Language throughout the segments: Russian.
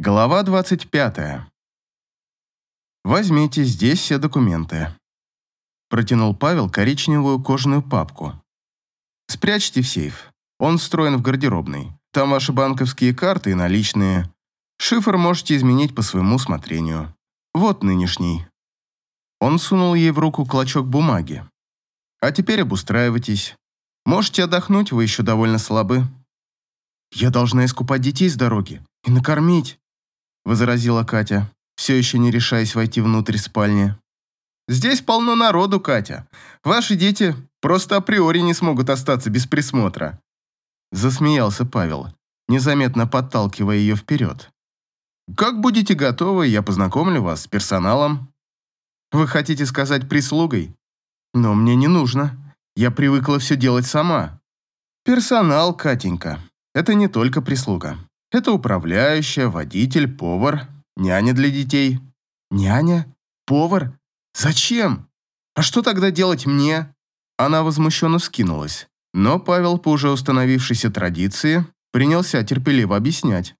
Глава 25. Возьмите здесь все документы. Протянул Павел коричневую кожаную папку. Спрячьте в сейф. Он встроен в гардеробной. Там ваши банковские карты и наличные. Шифр можете изменить по своему усмотрению. Вот нынешний. Он сунул ей в руку клочок бумаги. А теперь обустраивайтесь. Можете отдохнуть, вы еще довольно слабы. Я должна искупать детей с дороги и накормить возразила Катя, все еще не решаясь войти внутрь спальни. «Здесь полно народу, Катя. Ваши дети просто априори не смогут остаться без присмотра». Засмеялся Павел, незаметно подталкивая ее вперед. «Как будете готовы, я познакомлю вас с персоналом». «Вы хотите сказать прислугой?» «Но мне не нужно. Я привыкла все делать сама». «Персонал, Катенька, это не только прислуга. Это управляющая, водитель, повар, няня для детей. Няня? Повар? Зачем? А что тогда делать мне? Она возмущенно вскинулась. Но Павел, по уже установившейся традиции, принялся терпеливо объяснять.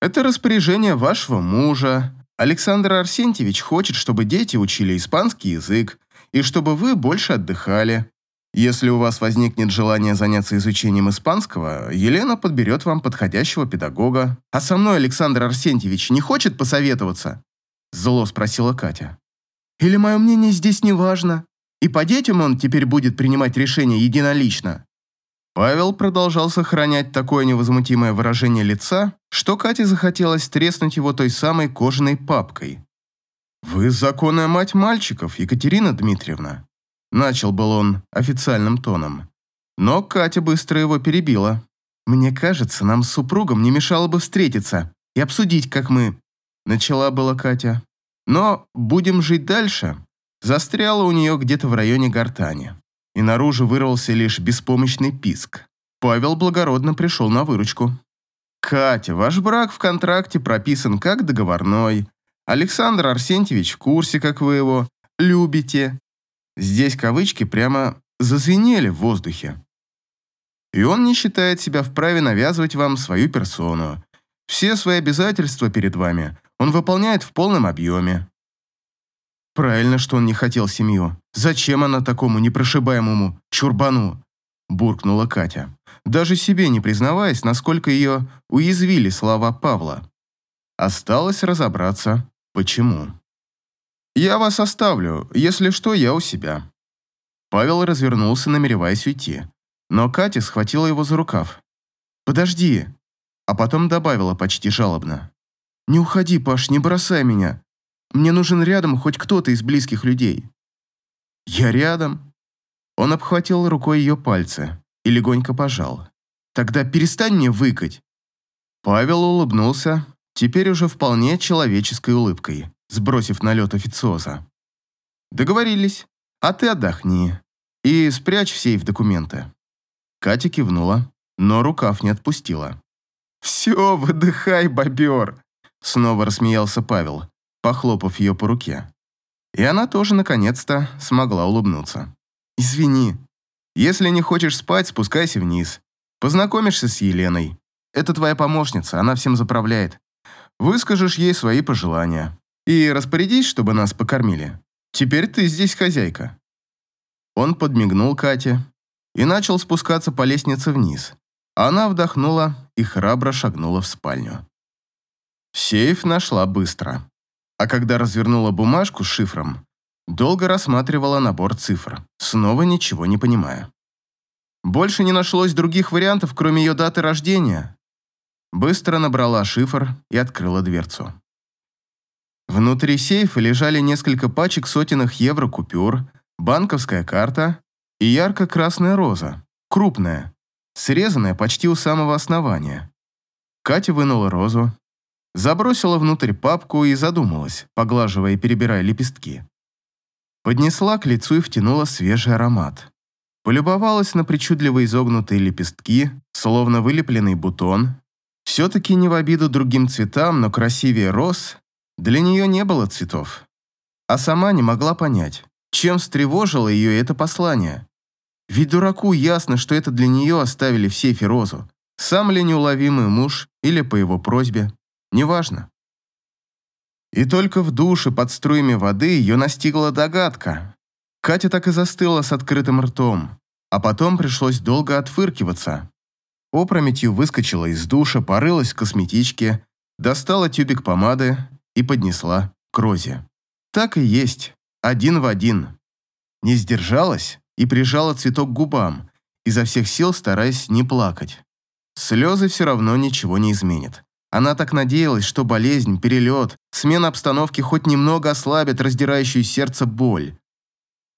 Это распоряжение вашего мужа. Александр Арсентьевич хочет, чтобы дети учили испанский язык и чтобы вы больше отдыхали. Если у вас возникнет желание заняться изучением испанского, Елена подберет вам подходящего педагога. А со мной Александр Арсентьевич не хочет посоветоваться?» Зло спросила Катя. «Или мое мнение здесь не важно? И по детям он теперь будет принимать решения единолично?» Павел продолжал сохранять такое невозмутимое выражение лица, что Кате захотелось треснуть его той самой кожаной папкой. «Вы законная мать мальчиков, Екатерина Дмитриевна», Начал был он официальным тоном. Но Катя быстро его перебила. «Мне кажется, нам с супругом не мешало бы встретиться и обсудить, как мы...» Начала была Катя. Но «будем жить дальше» застряла у нее где-то в районе гортани. И наружу вырвался лишь беспомощный писк. Павел благородно пришел на выручку. «Катя, ваш брак в контракте прописан как договорной. Александр Арсентьевич в курсе, как вы его любите. Здесь кавычки прямо зазвенели в воздухе. И он не считает себя вправе навязывать вам свою персону. Все свои обязательства перед вами он выполняет в полном объеме. Правильно, что он не хотел семью. Зачем она такому непрошибаемому чурбану? Буркнула Катя, даже себе не признаваясь, насколько ее уязвили слова Павла. Осталось разобраться, почему. «Я вас оставлю. Если что, я у себя». Павел развернулся, намереваясь уйти. Но Катя схватила его за рукав. «Подожди!» А потом добавила почти жалобно. «Не уходи, Паш, не бросай меня. Мне нужен рядом хоть кто-то из близких людей». «Я рядом». Он обхватил рукой ее пальцы и легонько пожал. «Тогда перестань мне выкать». Павел улыбнулся, теперь уже вполне человеческой улыбкой сбросив налет официоза. «Договорились. А ты отдохни. И спрячь в сейф документы». Катя кивнула, но рукав не отпустила. «Все, выдыхай, бобер!» Снова рассмеялся Павел, похлопав ее по руке. И она тоже, наконец-то, смогла улыбнуться. «Извини. Если не хочешь спать, спускайся вниз. Познакомишься с Еленой. Это твоя помощница, она всем заправляет. Выскажешь ей свои пожелания и распорядись, чтобы нас покормили. Теперь ты здесь хозяйка». Он подмигнул Кате и начал спускаться по лестнице вниз. Она вдохнула и храбро шагнула в спальню. Сейф нашла быстро. А когда развернула бумажку с шифром, долго рассматривала набор цифр, снова ничего не понимая. Больше не нашлось других вариантов, кроме ее даты рождения. Быстро набрала шифр и открыла дверцу. Внутри сейфа лежали несколько пачек сотенных евро купюр, банковская карта и ярко-красная роза, крупная, срезанная почти у самого основания. Катя вынула розу, забросила внутрь папку и задумалась, поглаживая и перебирая лепестки. Поднесла к лицу и втянула свежий аромат. Полюбовалась на причудливо изогнутые лепестки, словно вылепленный бутон. Все-таки не в обиду другим цветам, но красивее роз для нее не было цветов. А сама не могла понять, чем встревожило ее это послание. Ведь дураку ясно, что это для нее оставили в сейфе розу. Сам ли неуловимый муж или по его просьбе. неважно. И только в душе под струями воды ее настигла догадка. Катя так и застыла с открытым ртом, а потом пришлось долго отфыркиваться. Опрометью выскочила из душа, порылась в косметичке, достала тюбик помады и поднесла к Розе. Так и есть, один в один. Не сдержалась и прижала цветок к губам, изо всех сил стараясь не плакать. Слезы все равно ничего не изменят. Она так надеялась, что болезнь, перелет, смена обстановки хоть немного ослабит раздирающую сердце боль.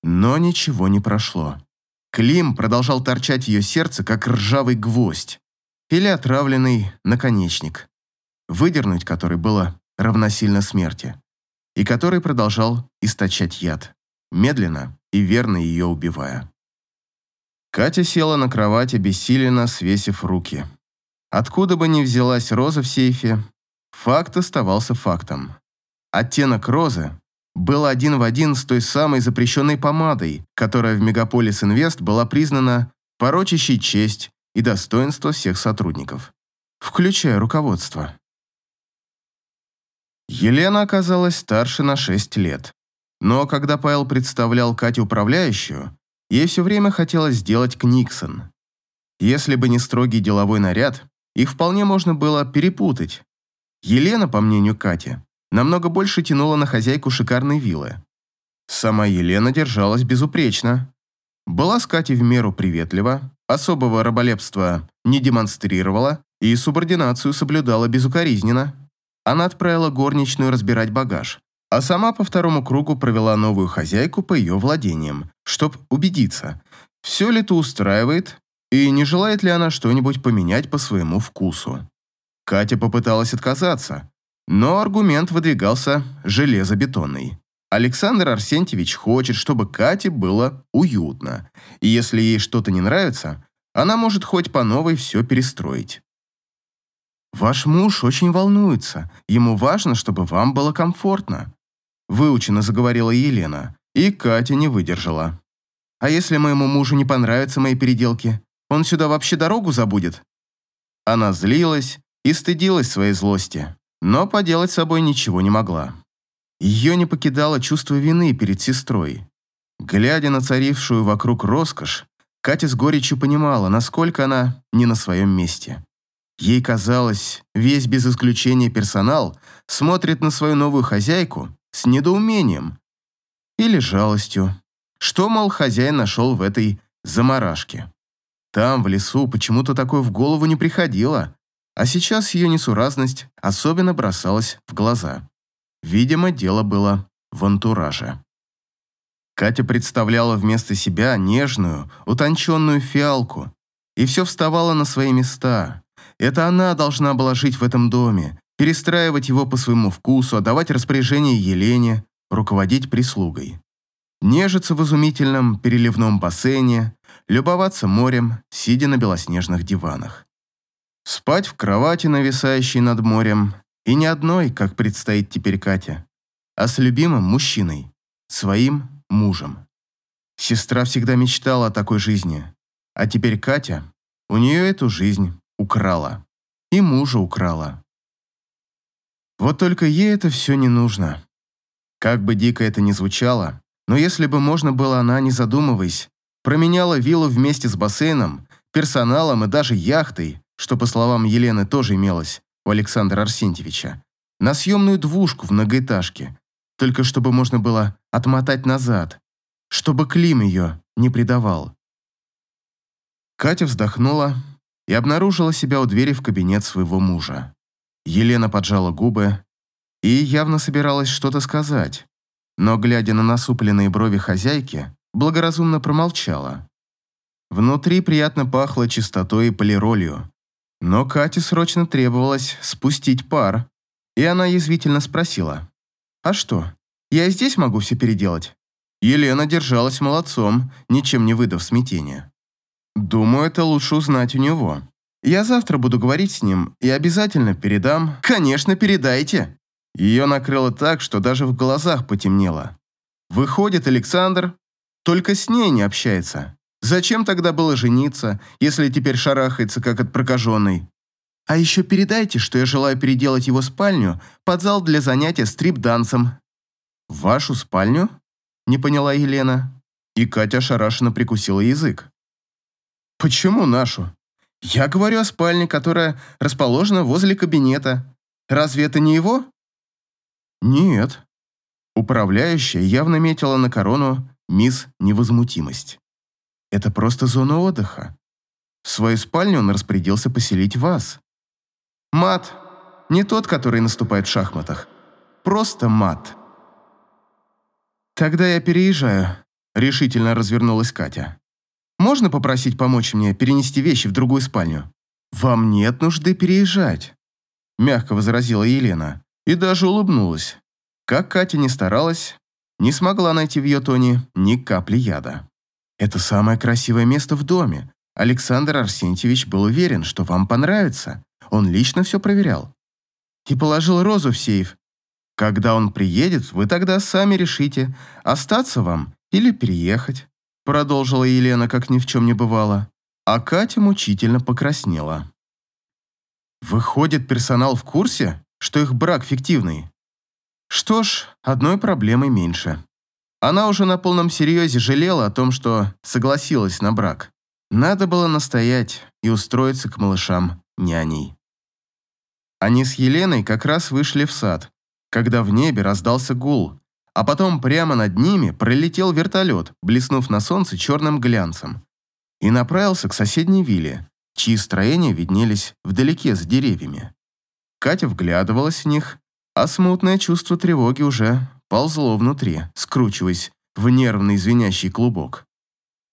Но ничего не прошло. Клим продолжал торчать ее сердце, как ржавый гвоздь или отравленный наконечник, выдернуть который было равносильно смерти, и который продолжал источать яд, медленно и верно ее убивая. Катя села на кровать, обессиленно свесив руки. Откуда бы ни взялась роза в сейфе, факт оставался фактом. Оттенок розы был один в один с той самой запрещенной помадой, которая в Мегаполис Инвест была признана порочащей честь и достоинство всех сотрудников, включая руководство. Елена оказалась старше на 6 лет. Но когда Павел представлял Катю управляющую, ей все время хотелось сделать Книксон. Если бы не строгий деловой наряд, их вполне можно было перепутать. Елена, по мнению Кати, намного больше тянула на хозяйку шикарной виллы. Сама Елена держалась безупречно. Была с Катей в меру приветлива, особого раболепства не демонстрировала и субординацию соблюдала безукоризненно. Она отправила горничную разбирать багаж, а сама по второму кругу провела новую хозяйку по ее владениям, чтобы убедиться, все ли то устраивает и не желает ли она что-нибудь поменять по своему вкусу. Катя попыталась отказаться, но аргумент выдвигался железобетонный. Александр Арсентьевич хочет, чтобы Кате было уютно, и если ей что-то не нравится, она может хоть по новой все перестроить. «Ваш муж очень волнуется, ему важно, чтобы вам было комфортно», выучено заговорила Елена, и Катя не выдержала. «А если моему мужу не понравятся мои переделки, он сюда вообще дорогу забудет?» Она злилась и стыдилась своей злости, но поделать с собой ничего не могла. Ее не покидало чувство вины перед сестрой. Глядя на царившую вокруг роскошь, Катя с горечью понимала, насколько она не на своем месте. Ей казалось, весь без исключения персонал смотрит на свою новую хозяйку с недоумением или жалостью. Что, мол, хозяин нашел в этой заморашке? Там, в лесу, почему-то такое в голову не приходило, а сейчас ее несуразность особенно бросалась в глаза. Видимо, дело было в антураже. Катя представляла вместо себя нежную, утонченную фиалку, и все вставало на свои места. Это она должна была жить в этом доме, перестраивать его по своему вкусу, отдавать распоряжение Елене, руководить прислугой. Нежиться в изумительном переливном бассейне, любоваться морем, сидя на белоснежных диванах. Спать в кровати, нависающей над морем, и не одной, как предстоит теперь Катя, а с любимым мужчиной, своим мужем. Сестра всегда мечтала о такой жизни, а теперь Катя у нее эту жизнь украла. И мужа украла. Вот только ей это все не нужно. Как бы дико это ни звучало, но если бы можно было, она, не задумываясь, променяла виллу вместе с бассейном, персоналом и даже яхтой, что, по словам Елены, тоже имелось, у Александра Арсентьевича, на съемную двушку в многоэтажке, только чтобы можно было отмотать назад, чтобы Клим ее не предавал. Катя вздохнула и обнаружила себя у двери в кабинет своего мужа. Елена поджала губы и явно собиралась что-то сказать, но, глядя на насупленные брови хозяйки, благоразумно промолчала. Внутри приятно пахло чистотой и полиролью, но Кате срочно требовалось спустить пар, и она язвительно спросила. «А что, я и здесь могу все переделать?» Елена держалась молодцом, ничем не выдав смятения. «Думаю, это лучше узнать у него. Я завтра буду говорить с ним и обязательно передам...» «Конечно, передайте!» Ее накрыло так, что даже в глазах потемнело. Выходит, Александр только с ней не общается. Зачем тогда было жениться, если теперь шарахается, как от прокаженной? А еще передайте, что я желаю переделать его спальню под зал для занятия стрип-дансом». «Вашу спальню?» – не поняла Елена. И Катя ошарашенно прикусила язык. «Почему нашу? Я говорю о спальне, которая расположена возле кабинета. Разве это не его?» «Нет». Управляющая явно метила на корону мисс Невозмутимость. «Это просто зона отдыха. В свою спальню он распорядился поселить вас. Мат. Не тот, который наступает в шахматах. Просто мат». «Тогда я переезжаю», — решительно развернулась Катя. «Можно попросить помочь мне перенести вещи в другую спальню?» «Вам нет нужды переезжать», — мягко возразила Елена и даже улыбнулась. Как Катя не старалась, не смогла найти в ее тоне ни капли яда. «Это самое красивое место в доме. Александр Арсентьевич был уверен, что вам понравится. Он лично все проверял. И положил розу в сейф. Когда он приедет, вы тогда сами решите, остаться вам или переехать», продолжила Елена, как ни в чем не бывало. А Катя мучительно покраснела. «Выходит, персонал в курсе, что их брак фиктивный?» Что ж, одной проблемой меньше. Она уже на полном серьезе жалела о том, что согласилась на брак. Надо было настоять и устроиться к малышам няней. Они с Еленой как раз вышли в сад, когда в небе раздался гул, а потом прямо над ними пролетел вертолет, блеснув на солнце черным глянцем, и направился к соседней вилле, чьи строения виднелись вдалеке за деревьями. Катя вглядывалась в них, а смутное чувство тревоги уже ползло внутри, скручиваясь в нервный звенящий клубок.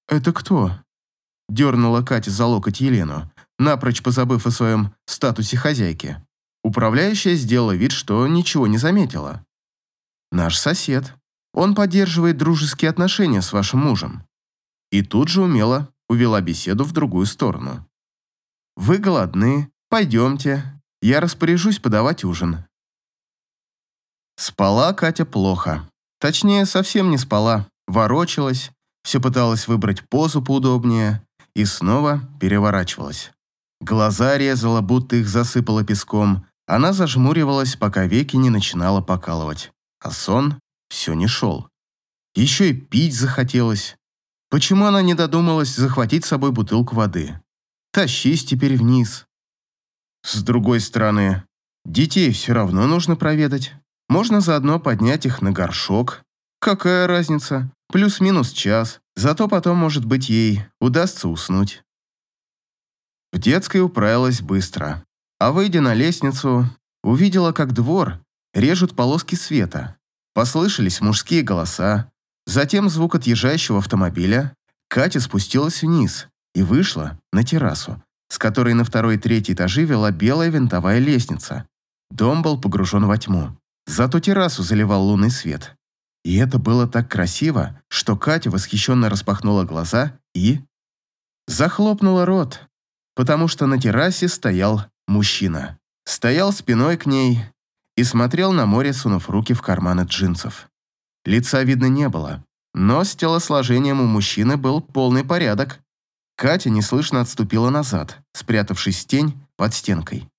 «Это кто?» – дернула Катя за локоть Елену, напрочь позабыв о своем статусе хозяйки. Управляющая сделала вид, что ничего не заметила. «Наш сосед. Он поддерживает дружеские отношения с вашим мужем». И тут же умело увела беседу в другую сторону. «Вы голодны, пойдемте, я распоряжусь подавать ужин. Спала Катя плохо. Точнее, совсем не спала. Ворочалась, все пыталась выбрать позу поудобнее и снова переворачивалась. Глаза резала, будто их засыпало песком. Она зажмуривалась, пока веки не начинала покалывать. А сон все не шел. Еще и пить захотелось. Почему она не додумалась захватить с собой бутылку воды? Тащись теперь вниз. С другой стороны, детей все равно нужно проведать. Можно заодно поднять их на горшок. Какая разница? Плюс-минус час. Зато потом, может быть, ей удастся уснуть. В детской управилась быстро. А выйдя на лестницу, увидела, как двор режут полоски света. Послышались мужские голоса. Затем звук отъезжающего автомобиля. Катя спустилась вниз и вышла на террасу, с которой на второй и третий этажи вела белая винтовая лестница. Дом был погружен во тьму. Зато террасу заливал лунный свет. И это было так красиво, что Катя восхищенно распахнула глаза и... Захлопнула рот, потому что на террасе стоял мужчина. Стоял спиной к ней и смотрел на море, сунув руки в карманы джинсов. Лица видно не было, но с телосложением у мужчины был полный порядок. Катя неслышно отступила назад, спрятавшись в тень под стенкой.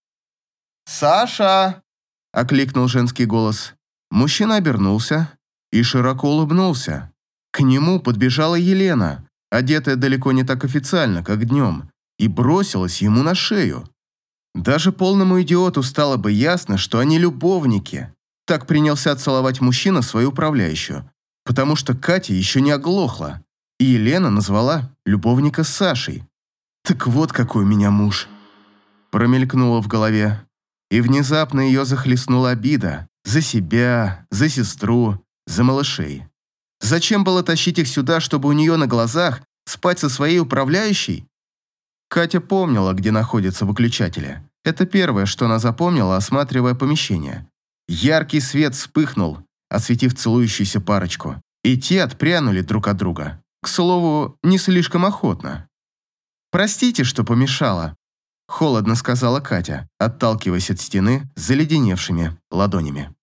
«Саша!» – окликнул женский голос. Мужчина обернулся и широко улыбнулся. К нему подбежала Елена, одетая далеко не так официально, как днем, и бросилась ему на шею. Даже полному идиоту стало бы ясно, что они любовники. Так принялся целовать мужчина свою управляющую, потому что Катя еще не оглохла, и Елена назвала любовника Сашей. «Так вот какой у меня муж!» Промелькнуло в голове и внезапно ее захлестнула обида за себя, за сестру, за малышей. Зачем было тащить их сюда, чтобы у нее на глазах спать со своей управляющей? Катя помнила, где находятся выключатели. Это первое, что она запомнила, осматривая помещение. Яркий свет вспыхнул, осветив целующуюся парочку, и те отпрянули друг от друга. К слову, не слишком охотно. «Простите, что помешала», Холодно сказала Катя, отталкиваясь от стены заледеневшими ладонями.